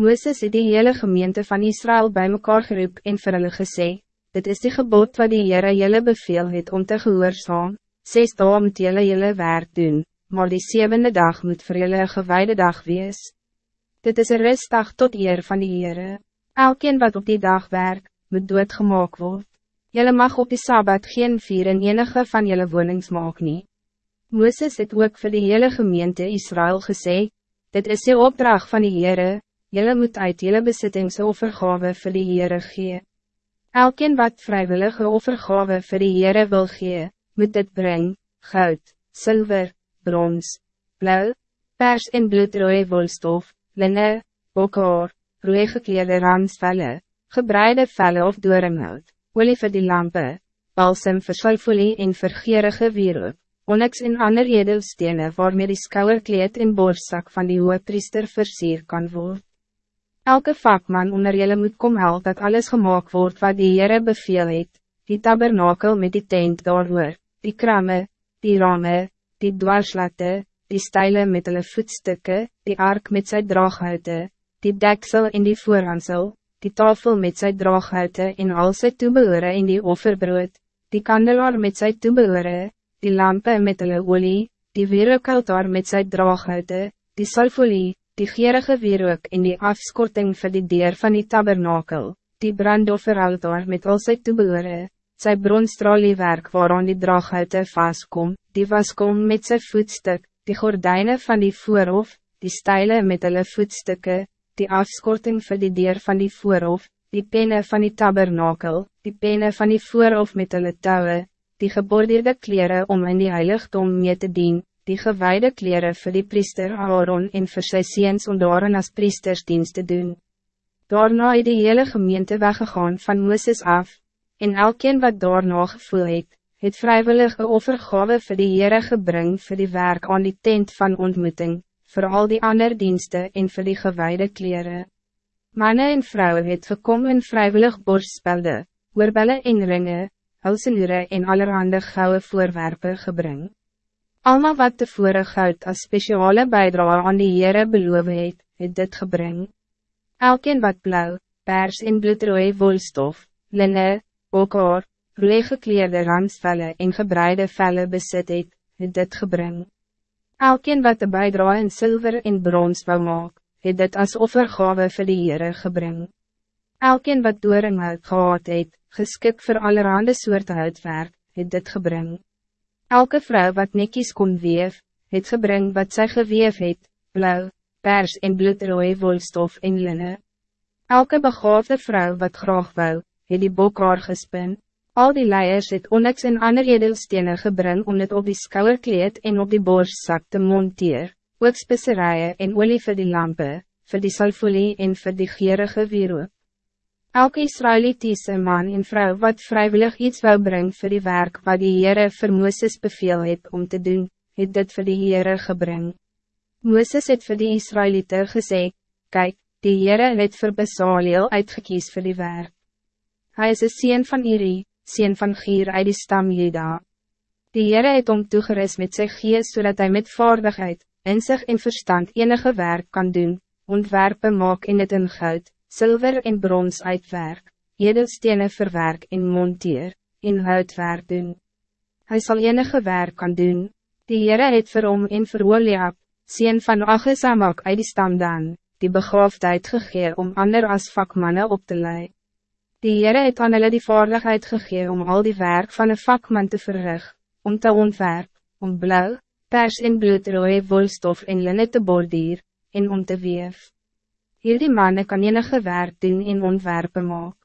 Moeses het die hele gemeente van Israël bij mekaar geroep en vir hulle gesê, dit is die gebod wat die Heere julle beveel het om te gehoorzaam, zes dagen moet julle julle werk doen, maar die zevende dag moet voor julle een gewijde dag wees. Dit is een rustdag tot eer van die Heere. Elkeen wat op die dag werk, moet doodgemaak word. Julle mag op die Sabbat geen vier in enige van julle wonings maak nie. Moeses het ook voor de hele gemeente Israël gesê, dit is de opdracht van die Heere, julle moet uit julle besittings offergave vir die Heere gee. Elkeen wat vrijwillige offergave vir die Heere wil gee, moet dit brengen, goud, zilver, brons, blauw, pers en bloedrooie wolstof, linne, bokhaar, rooie gekleerde ramsvelle, gebreide velle of dooremhout, olie vir die lampe, balsem vir sulfolie en vergeerige wieroop, onyx en ander edelstene waarmee die skouwerkleed en borstzak van die priester versier kan worden. Elke vakman onder jullie moet kom help dat alles gemaakt wordt wat die Heere beveel het, die tabernakel met die tent daaroor, die kramme, die ramen, die dwarslatte, die stijlen met hulle voetstukken, die ark met zijn draaghouten, die deksel in die voorhansel, die tafel met zijn draaghouten en al sy toebehore in die offerbrood, die kandelaar met zijn toebehore, die lampen met hulle olie, die weerookaltaar met zijn draaghouten, die salfolie, die gierige wierook en die afskorting vir die deur van die tabernakel, die brandofferaltaar met al sy toebehore, sy bronstraliewerk waaraan die draaghouten vastkom, die waskom met zijn voetstuk, die gordijnen van die voorhof, die stijlen met hulle voetstukken, die afskorting voor die deur van die voorhof, die penne van die tabernakel, die penne van die voorhof met hulle touwe, die gebordeerde kleren om in die heiligdom mee te dien, die gewijde kleren voor die priester Aaron en vir sy seens om daarin as priestersdienst te doen. Daarna het die hele gemeente weggegaan van Mooses af, en elkeen wat daarna gevoel het, het vrijwillige offergave vir die Heere gebring vir die werk aan die tent van ontmoeting, voor al die andere diensten en vir die gewijde kleren. Mannen en vrouwen het gekom en vrijwillig borstspelde, oorbelle en ringe, hulsenure en allerhande gouden voorwerpen gebring. Alma wat tevore goud als speciale bijdrage aan die Heere beloof het, het dit gebring. Elkeen wat blauw, pers en bloedrooie wolstof, linne, okaar, roe gekleerde ramsvelle en gebreide velle besit het, het dit gebring. Elkeen wat de bijdrage in zilver en brons wou maak, het dit as offergave vir die Heere gebring. Elkeen wat dooringhout gehad het, geskik vir allerhande soorte houtwerk, het dit gebring. Elke vrouw wat nekkies kon weef, het gebring wat zij geweef het, blauw, pers en bloedrooie wolstof en linne. Elke begaafde vrouw wat graag wou, het die bokhaar gespin. Al die leiers het onyx en ander edelstenen gebring om het op die skouwerkleed en op die borstzak te monteer, ook specerijen en olie vir die lampen, vir die salfolie en vir die gierige wieroop. Elke Israelitiese man en vrouw wat vrijwillig iets wou brengen voor die werk wat die Heere vir Mooses beveel het om te doen, het dit vir die Heere gebring. Mooses het vir die Israëlieten gesê, kijk, die Heere het vir Besaliel uitgekies vir die werk. Hij is een sien van Iri, sien van Gier uit die stam Jeda. Die Heere het om toegeris met sy gees, zodat hij met vaardigheid, inzicht en verstand enige werk kan doen, ontwerpen maak in het in goud, zilver en brons uitwerk, edelstenen verwerk en monteer, in houtwerk doen. Hij zal enige werk kan doen, die Heere het vir hom en vir Oliab, sien van Achisamak uit die stam dan, die begaafdheid gegee om ander as vakmannen op te leiden. Die Heere het aan hulle die vaardigheid gegee om al die werk van een vakman te verrig, om te ontwerp, om blauw, pers en bloedrooie wolstof en linne te bordier, en om te weef. Hierdie mannen kan enige werk doen en ontwerpen maak.